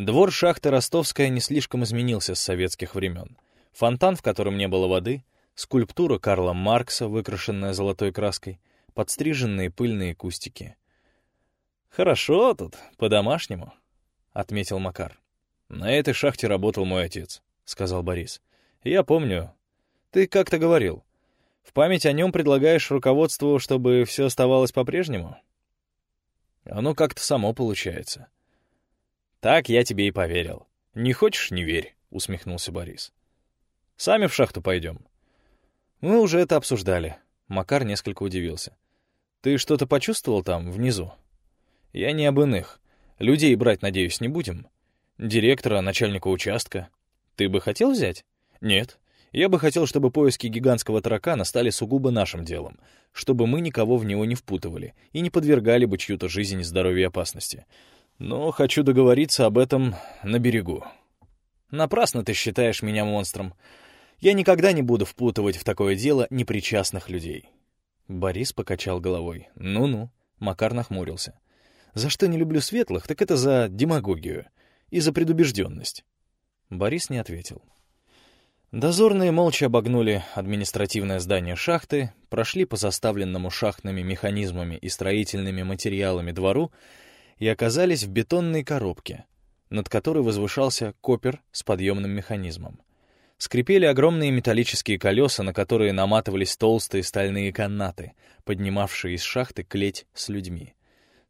Двор шахты Ростовская не слишком изменился с советских времен. Фонтан, в котором не было воды, скульптура Карла Маркса, выкрашенная золотой краской, подстриженные пыльные кустики. «Хорошо тут, по-домашнему», — отметил Макар. «На этой шахте работал мой отец», — сказал Борис. «Я помню. Ты как-то говорил. В память о нем предлагаешь руководству, чтобы все оставалось по-прежнему?» «Оно как-то само получается». «Так я тебе и поверил. Не хочешь — не верь», — усмехнулся Борис. «Сами в шахту пойдем». «Мы уже это обсуждали». Макар несколько удивился. «Ты что-то почувствовал там, внизу?» «Я не об иных. Людей брать, надеюсь, не будем. Директора, начальника участка. Ты бы хотел взять?» «Нет. Я бы хотел, чтобы поиски гигантского таракана стали сугубо нашим делом, чтобы мы никого в него не впутывали и не подвергали бы чью-то жизнь и здоровье опасности. Но хочу договориться об этом на берегу. Напрасно ты считаешь меня монстром. Я никогда не буду впутывать в такое дело непричастных людей. Борис покачал головой. Ну-ну, Макар нахмурился. За что не люблю светлых, так это за демагогию и за предубежденность. Борис не ответил. Дозорные молча обогнули административное здание шахты, прошли по заставленному шахтными механизмами и строительными материалами двору и оказались в бетонной коробке, над которой возвышался копер с подъемным механизмом. Скрипели огромные металлические колеса, на которые наматывались толстые стальные канаты, поднимавшие из шахты клеть с людьми.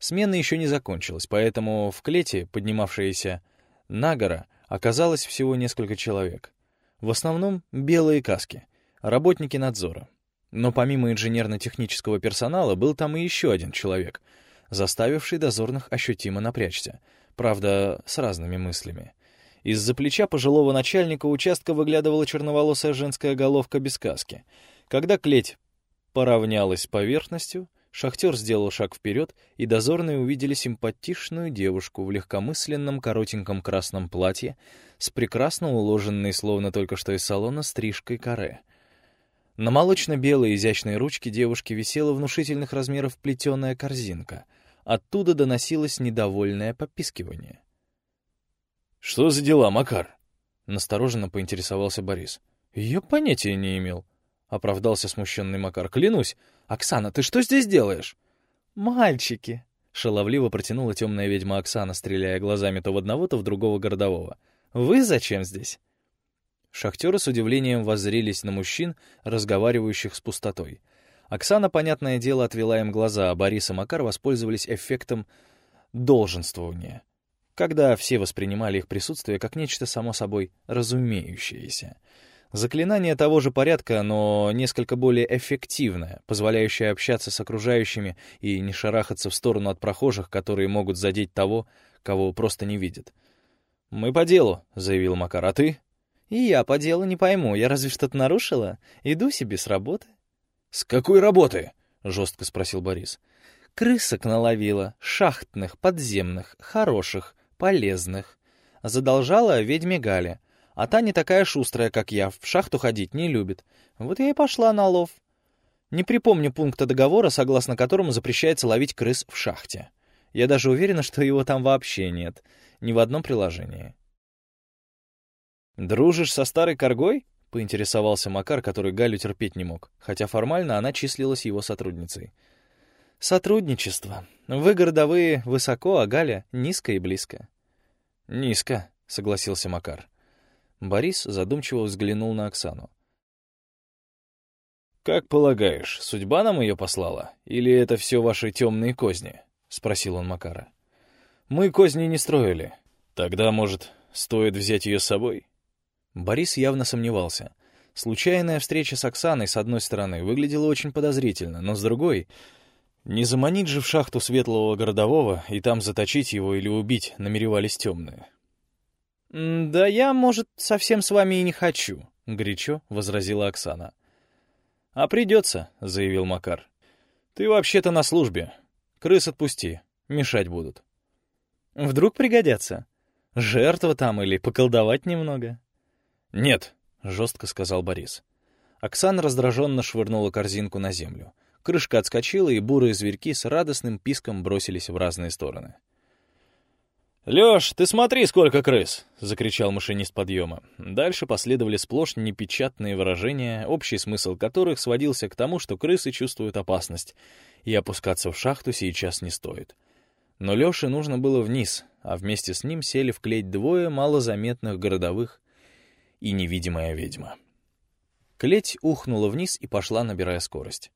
Смена еще не закончилась, поэтому в клете, поднимавшиеся на гора, оказалось всего несколько человек. В основном белые каски, работники надзора. Но помимо инженерно-технического персонала был там и еще один человек — заставивший дозорных ощутимо напрячься, правда, с разными мыслями. Из-за плеча пожилого начальника участка выглядывала черноволосая женская головка без каски. Когда клеть поравнялась с поверхностью, шахтер сделал шаг вперед, и дозорные увидели симпатичную девушку в легкомысленном коротеньком красном платье с прекрасно уложенной, словно только что из салона, стрижкой каре. На молочно-белой изящной ручке девушки висела внушительных размеров плетеная корзинка — Оттуда доносилось недовольное попискивание. «Что за дела, Макар?» — настороженно поинтересовался Борис. «Я понятия не имел», — оправдался смущенный Макар. «Клянусь. Оксана, ты что здесь делаешь?» «Мальчики», — шаловливо протянула темная ведьма Оксана, стреляя глазами то в одного, то в другого городового. «Вы зачем здесь?» Шахтеры с удивлением воззрелись на мужчин, разговаривающих с пустотой. Оксана, понятное дело, отвела им глаза, а Борис и Макар воспользовались эффектом долженствования, когда все воспринимали их присутствие как нечто само собой разумеющееся. Заклинание того же порядка, но несколько более эффективное, позволяющее общаться с окружающими и не шарахаться в сторону от прохожих, которые могут задеть того, кого просто не видят. «Мы по делу», — заявил Макар, — «а ты?» «И я по делу не пойму, я разве что-то нарушила? Иду себе с работы». «С какой работы?» — жестко спросил Борис. «Крысок наловила, шахтных, подземных, хороших, полезных. Задолжала ведьме Гале. А та не такая шустрая, как я, в шахту ходить не любит. Вот я и пошла на лов. Не припомню пункта договора, согласно которому запрещается ловить крыс в шахте. Я даже уверена, что его там вообще нет. Ни в одном приложении. «Дружишь со старой коргой?» — поинтересовался Макар, который Галю терпеть не мог, хотя формально она числилась его сотрудницей. «Сотрудничество. Вы, городовые, высоко, а Галя — низко и близко». «Низко», — согласился Макар. Борис задумчиво взглянул на Оксану. «Как полагаешь, судьба нам ее послала? Или это все ваши темные козни?» — спросил он Макара. «Мы козни не строили. Тогда, может, стоит взять ее с собой?» Борис явно сомневался. Случайная встреча с Оксаной, с одной стороны, выглядела очень подозрительно, но с другой... Не заманить же в шахту светлого городового и там заточить его или убить намеревались темные. «Да я, может, совсем с вами и не хочу», — горячо возразила Оксана. «А придется», — заявил Макар. «Ты вообще-то на службе. Крыс отпусти, мешать будут». «Вдруг пригодятся? Жертва там или поколдовать немного?» «Нет», — жестко сказал Борис. Оксана раздраженно швырнула корзинку на землю. Крышка отскочила, и бурые зверьки с радостным писком бросились в разные стороны. «Лёш, ты смотри, сколько крыс!» — закричал машинист подъема. Дальше последовали сплошь непечатные выражения, общий смысл которых сводился к тому, что крысы чувствуют опасность, и опускаться в шахту сейчас не стоит. Но Лёше нужно было вниз, а вместе с ним сели в клеть двое малозаметных городовых и невидимая ведьма. Клеть ухнула вниз и пошла, набирая скорость.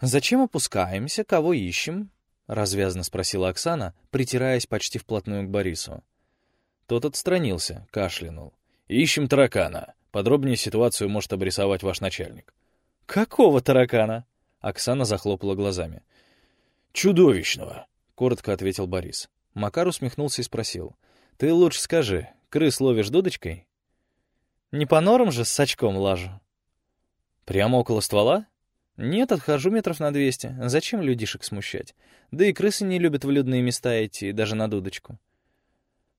«Зачем опускаемся? Кого ищем?» — развязно спросила Оксана, притираясь почти вплотную к Борису. Тот отстранился, кашлянул. «Ищем таракана. Подробнее ситуацию может обрисовать ваш начальник». «Какого таракана?» Оксана захлопала глазами. «Чудовищного!» — коротко ответил Борис. Макар усмехнулся и спросил. «Ты лучше скажи, крыс ловишь дудочкой?» «Не по норам же с сачком лажу». «Прямо около ствола?» «Нет, отхожу метров на двести. Зачем людишек смущать? Да и крысы не любят в людные места идти, даже на дудочку».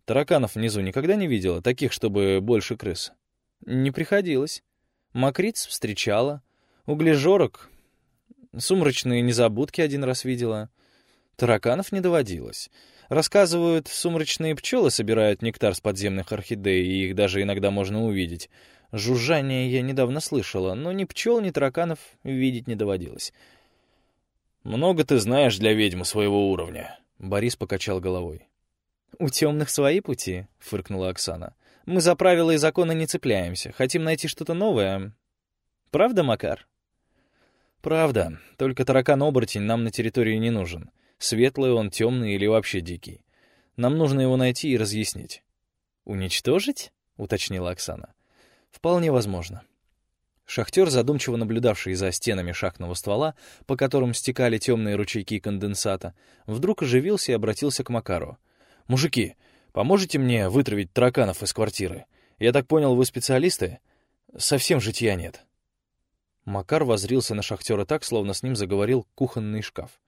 «Тараканов внизу никогда не видела, таких, чтобы больше крыс?» «Не приходилось. Макриц встречала. Углежорок. Сумрачные незабудки один раз видела. Тараканов не доводилось. Рассказывают, сумрачные пчелы собирают нектар с подземных орхидей, и их даже иногда можно увидеть. Жужжание я недавно слышала, но ни пчел, ни тараканов видеть не доводилось. «Много ты знаешь для ведьмы своего уровня», — Борис покачал головой. «У темных свои пути», — фыркнула Оксана. «Мы за правила и законы не цепляемся, хотим найти что-то новое. Правда, Макар?» «Правда, только таракан-оборотень нам на территории не нужен. Светлый он, темный или вообще дикий. Нам нужно его найти и разъяснить. «Уничтожить?» — уточнила Оксана. «Вполне возможно». Шахтер, задумчиво наблюдавший за стенами шахтного ствола, по которым стекали темные ручейки конденсата, вдруг оживился и обратился к Макару. «Мужики, поможете мне вытравить тараканов из квартиры? Я так понял, вы специалисты? Совсем житья нет». Макар возрился на шахтера так, словно с ним заговорил кухонный шкаф.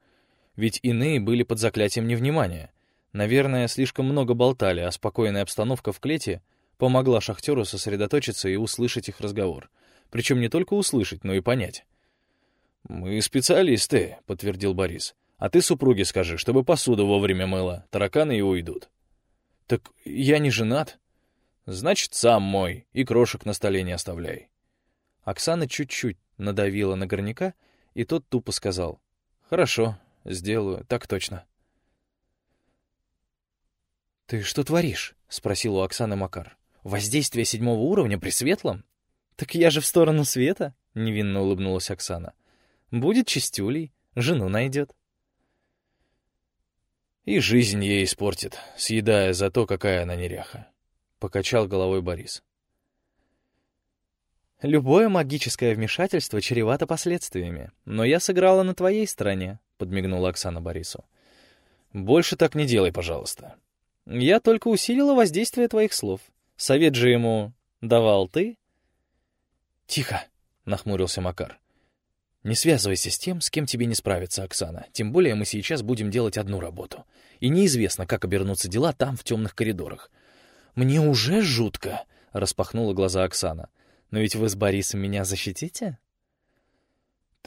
Ведь иные были под заклятием невнимания. Наверное, слишком много болтали, а спокойная обстановка в клете помогла шахтеру сосредоточиться и услышать их разговор. Причем не только услышать, но и понять. «Мы специалисты», — подтвердил Борис. «А ты супруге скажи, чтобы посуду вовремя мыла, тараканы и уйдут». «Так я не женат». «Значит, сам мой, и крошек на столе не оставляй». Оксана чуть-чуть надавила на горняка, и тот тупо сказал. «Хорошо, Сделаю, так точно. «Ты что творишь?» — спросил у Оксаны Макар. «Воздействие седьмого уровня при светлом?» «Так я же в сторону света», — невинно улыбнулась Оксана. «Будет чистюлей, жену найдет». «И жизнь ей испортит, съедая за то, какая она неряха», — покачал головой Борис. «Любое магическое вмешательство чревато последствиями, но я сыграла на твоей стороне», — подмигнула Оксана Борису. «Больше так не делай, пожалуйста». «Я только усилила воздействие твоих слов. Совет же ему давал ты?» «Тихо!» — нахмурился Макар. «Не связывайся с тем, с кем тебе не справиться, Оксана. Тем более мы сейчас будем делать одну работу. И неизвестно, как обернутся дела там, в темных коридорах». «Мне уже жутко!» — распахнула глаза Оксана. «Но ведь вы с Борисом меня защитите?»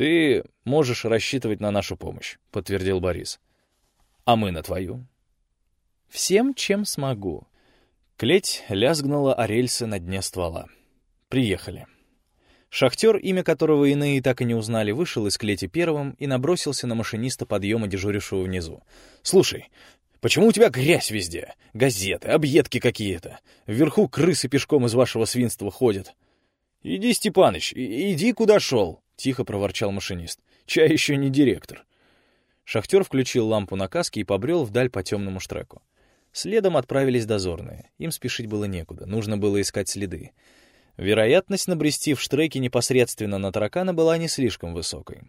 «Ты можешь рассчитывать на нашу помощь», — подтвердил Борис. «А мы на твою». «Всем, чем смогу». Клеть лязгнула о рельсы на дне ствола. «Приехали». Шахтер, имя которого иные так и не узнали, вышел из клети первым и набросился на машиниста подъема, дежурившего внизу. «Слушай, почему у тебя грязь везде? Газеты, объедки какие-то. Вверху крысы пешком из вашего свинства ходят». «Иди, Степаныч, иди, куда шел!» Тихо проворчал машинист. «Чай еще не директор». Шахтер включил лампу на каске и побрел вдаль по темному штреку. Следом отправились дозорные. Им спешить было некуда, нужно было искать следы. Вероятность набрести в штреке непосредственно на таракана была не слишком высокой.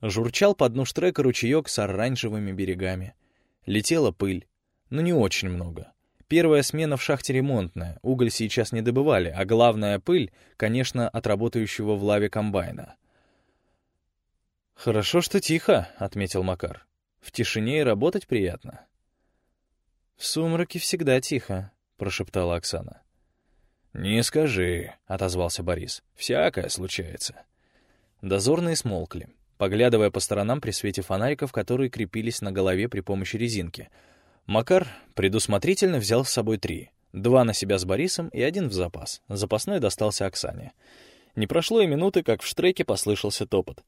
Журчал по дну штрека ручеек с оранжевыми берегами. Летела пыль, но не очень много. Первая смена в шахте ремонтная, уголь сейчас не добывали, а главная пыль, конечно, от работающего в лаве комбайна. «Хорошо, что тихо», — отметил Макар. «В тишине и работать приятно». «В сумраке всегда тихо», — прошептала Оксана. «Не скажи», — отозвался Борис. «Всякое случается». Дозорные смолкли, поглядывая по сторонам при свете фонариков, которые крепились на голове при помощи резинки. Макар предусмотрительно взял с собой три. Два на себя с Борисом и один в запас. Запасной достался Оксане. Не прошло и минуты, как в штреке послышался топот.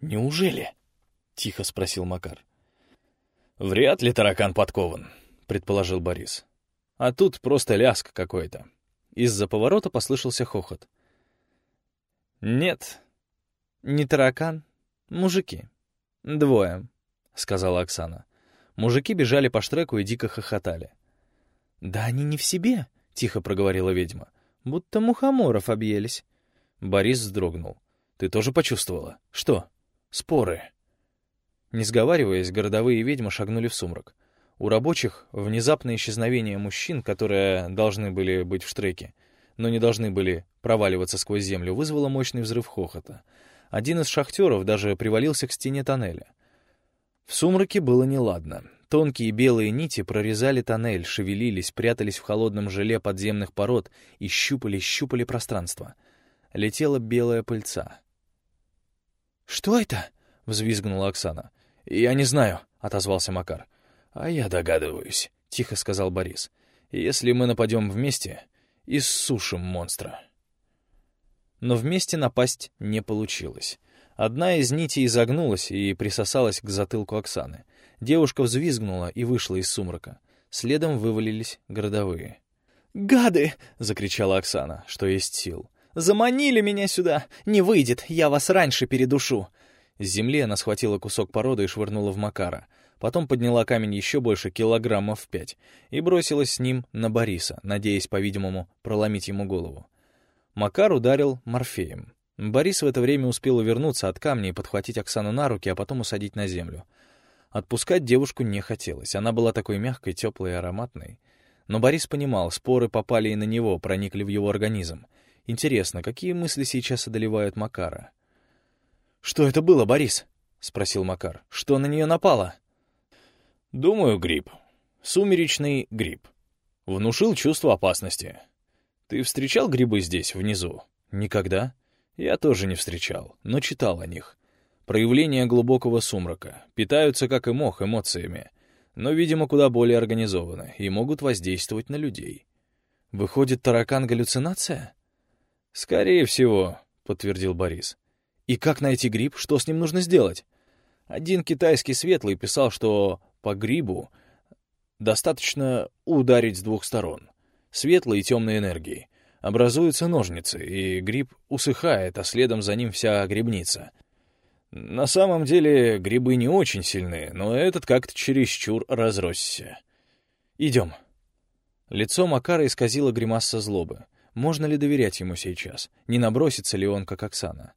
«Неужели?» — тихо спросил Макар. «Вряд ли таракан подкован», — предположил Борис. А тут просто ляск какой-то. Из-за поворота послышался хохот. «Нет, не таракан, мужики. Двое», — сказала Оксана. Мужики бежали по штреку и дико хохотали. «Да они не в себе», — тихо проговорила ведьма. «Будто мухоморов объелись». Борис вздрогнул. «Ты тоже почувствовала? Что?» «Споры». Не сговариваясь, городовые ведьмы шагнули в сумрак. У рабочих внезапное исчезновение мужчин, которые должны были быть в штреке, но не должны были проваливаться сквозь землю, вызвало мощный взрыв хохота. Один из шахтеров даже привалился к стене тоннеля. В сумраке было неладно. Тонкие белые нити прорезали тоннель, шевелились, прятались в холодном желе подземных пород и щупали-щупали пространство. Летела белая пыльца. «Что это?» — взвизгнула Оксана. «Я не знаю», — отозвался Макар. «А я догадываюсь», — тихо сказал Борис. «Если мы нападем вместе, иссушим монстра». Но вместе напасть не получилось. Одна из нитей изогнулась и присосалась к затылку Оксаны. Девушка взвизгнула и вышла из сумрака. Следом вывалились городовые. «Гады!» — закричала Оксана, что есть сил. «Заманили меня сюда! Не выйдет, я вас раньше передушу!» С земли она схватила кусок породы и швырнула в Макара. Потом подняла камень еще больше, килограммов в пять, и бросилась с ним на Бориса, надеясь, по-видимому, проломить ему голову. Макар ударил морфеем. Борис в это время успел увернуться от камня и подхватить Оксану на руки, а потом усадить на землю. Отпускать девушку не хотелось, она была такой мягкой, теплой и ароматной. Но Борис понимал, споры попали и на него, проникли в его организм. Интересно, какие мысли сейчас одолевают Макара? «Что это было, Борис?» — спросил Макар. «Что на нее напало?» «Думаю, гриб. Сумеречный гриб. Внушил чувство опасности. Ты встречал грибы здесь, внизу? Никогда? Я тоже не встречал, но читал о них. Проявления глубокого сумрака. Питаются, как и мох, эмоциями. Но, видимо, куда более организованы и могут воздействовать на людей. Выходит, таракан — галлюцинация? Скорее всего, — подтвердил Борис. И как найти гриб? Что с ним нужно сделать? Один китайский светлый писал, что по грибу достаточно ударить с двух сторон. Светлой и темной энергией. Образуются ножницы, и гриб усыхает, а следом за ним вся грибница. На самом деле грибы не очень сильные, но этот как-то чересчур разросся. «Идем». Лицо Макара исказило гримаса злобы. Можно ли доверять ему сейчас? Не набросится ли он, как Оксана?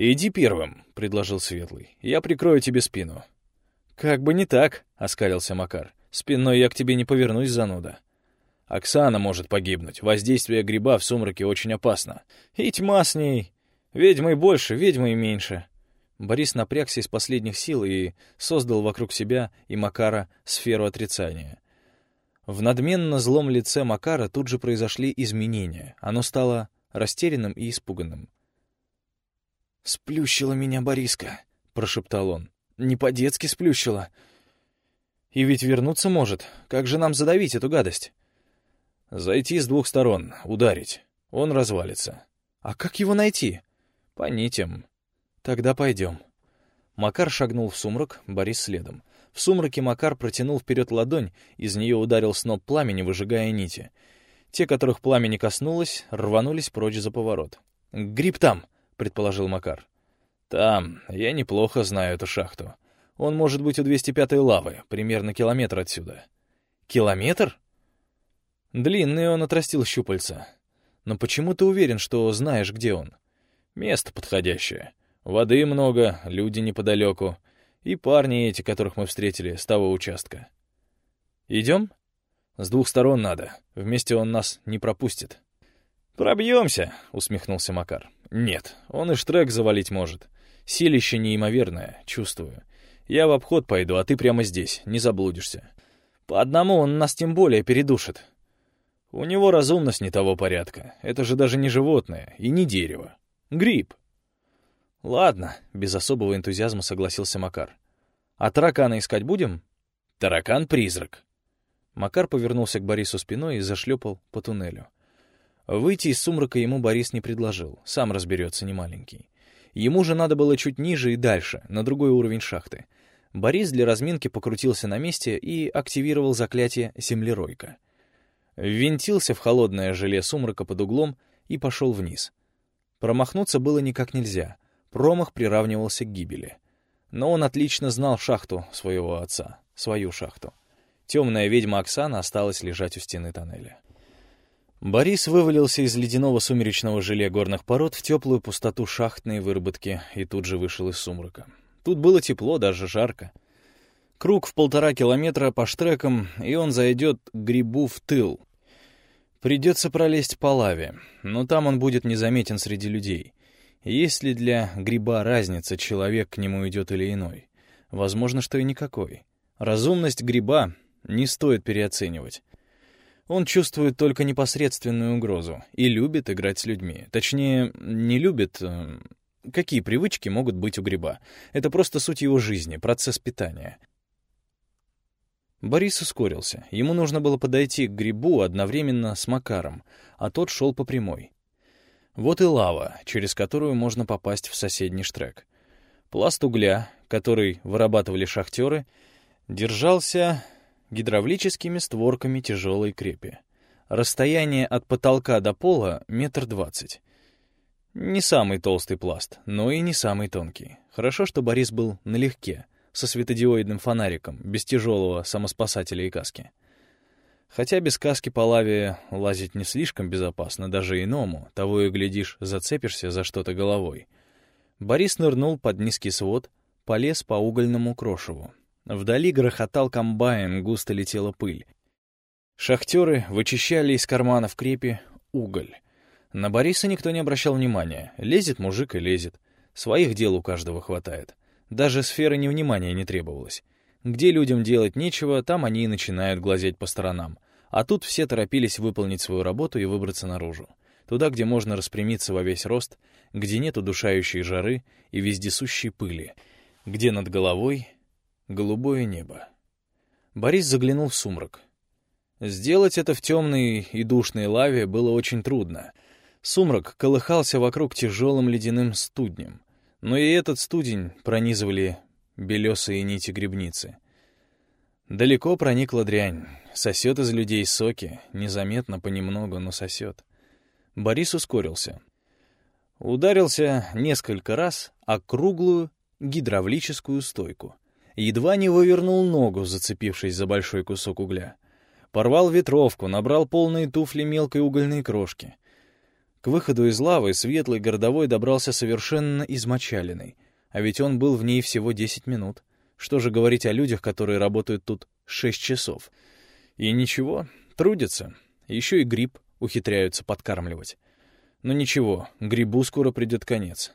«Иди первым», — предложил Светлый. «Я прикрою тебе спину». «Как бы не так», — оскалился Макар. «Спиной я к тебе не повернусь, зануда». «Оксана может погибнуть. Воздействие гриба в сумраке очень опасно. И тьма с ней. Ведьмой больше, ведьмой меньше». Борис напрягся из последних сил и создал вокруг себя и Макара сферу отрицания. В надменно злом лице Макара тут же произошли изменения. Оно стало растерянным и испуганным. «Сплющила меня Бориска», — прошептал он. «Не по-детски сплющила. И ведь вернуться может. Как же нам задавить эту гадость?» «Зайти с двух сторон, ударить. Он развалится». «А как его найти?» «По нитям». «Тогда пойдем». Макар шагнул в сумрак, Борис следом. В сумраке Макар протянул вперед ладонь, из нее ударил сноп пламени, выжигая нити. Те, которых пламя не коснулось, рванулись прочь за поворот. «Гриб там!» предположил Макар. «Там. Я неплохо знаю эту шахту. Он может быть у 205-й лавы, примерно километр отсюда». «Километр?» Длинный он отрастил щупальца. «Но почему ты уверен, что знаешь, где он?» «Место подходящее. Воды много, люди неподалеку. И парни эти, которых мы встретили с того участка». «Идем?» «С двух сторон надо. Вместе он нас не пропустит». «Пробьемся», — усмехнулся Макар. «Нет, он и штрек завалить может. Силище неимоверное, чувствую. Я в обход пойду, а ты прямо здесь, не заблудишься. По одному он нас тем более передушит. У него разумность не того порядка. Это же даже не животное и не дерево. Гриб». «Ладно», — без особого энтузиазма согласился Макар. «А таракана искать будем?» таракан-призрак». Макар повернулся к Борису спиной и зашлепал по туннелю. Выйти из сумрака ему Борис не предложил, сам разберется немаленький. Ему же надо было чуть ниже и дальше, на другой уровень шахты. Борис для разминки покрутился на месте и активировал заклятие «Землеройка». Ввинтился в холодное желе сумрака под углом и пошел вниз. Промахнуться было никак нельзя, промах приравнивался к гибели. Но он отлично знал шахту своего отца, свою шахту. Темная ведьма Оксана осталась лежать у стены тоннеля. Борис вывалился из ледяного сумеречного желе горных пород в теплую пустоту шахтной выработки и тут же вышел из сумрака. Тут было тепло, даже жарко. Круг в полтора километра по штрекам, и он зайдет к грибу в тыл. Придется пролезть по лаве, но там он будет незаметен среди людей. Есть ли для гриба разница, человек к нему идет или иной? Возможно, что и никакой. Разумность гриба не стоит переоценивать. Он чувствует только непосредственную угрозу и любит играть с людьми. Точнее, не любит... Э, какие привычки могут быть у гриба? Это просто суть его жизни, процесс питания. Борис ускорился. Ему нужно было подойти к грибу одновременно с Макаром, а тот шел по прямой. Вот и лава, через которую можно попасть в соседний штрек. Пласт угля, который вырабатывали шахтеры, держался гидравлическими створками тяжелой крепи. Расстояние от потолка до пола — метр двадцать. Не самый толстый пласт, но и не самый тонкий. Хорошо, что Борис был налегке, со светодиоидным фонариком, без тяжелого самоспасателя и каски. Хотя без каски по лаве лазить не слишком безопасно, даже иному, того и глядишь, зацепишься за что-то головой. Борис нырнул под низкий свод, полез по угольному крошеву. Вдали грохотал комбайн, густо летела пыль. Шахтеры вычищали из карманов крепи уголь. На Бориса никто не обращал внимания. Лезет мужик и лезет. Своих дел у каждого хватает. Даже сферы невнимания не требовалось. Где людям делать нечего, там они и начинают глазеть по сторонам. А тут все торопились выполнить свою работу и выбраться наружу. Туда, где можно распрямиться во весь рост, где нет удушающей жары и вездесущей пыли, где над головой голубое небо. Борис заглянул в сумрак. Сделать это в темной и душной лаве было очень трудно. Сумрак колыхался вокруг тяжелым ледяным студнем, но и этот студень пронизывали белесые нити грибницы. Далеко проникла дрянь, сосет из людей соки, незаметно, понемногу, но сосет. Борис ускорился. Ударился несколько раз о круглую гидравлическую стойку — едва не вывернул ногу, зацепившись за большой кусок угля. Порвал ветровку, набрал полные туфли мелкой угольной крошки. К выходу из лавы светлый городовой добрался совершенно измочаленный, а ведь он был в ней всего 10 минут. Что же говорить о людях, которые работают тут 6 часов? И ничего, трудятся. Еще и гриб ухитряются подкармливать. Но ничего, грибу скоро придет конец.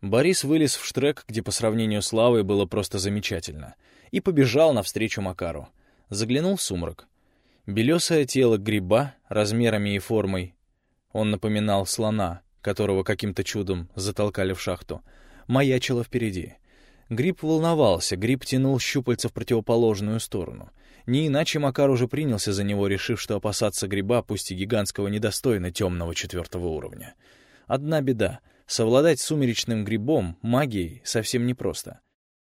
Борис вылез в штрек, где по сравнению с лавой было просто замечательно, и побежал навстречу Макару. Заглянул в сумрак. Белесое тело гриба, размерами и формой, он напоминал слона, которого каким-то чудом затолкали в шахту, маячило впереди. Гриб волновался, гриб тянул щупальца в противоположную сторону. Не иначе Макар уже принялся за него, решив, что опасаться гриба, пусть и гигантского, недостойно темного четвертого уровня. Одна беда — Совладать сумеречным грибом, магией, совсем непросто.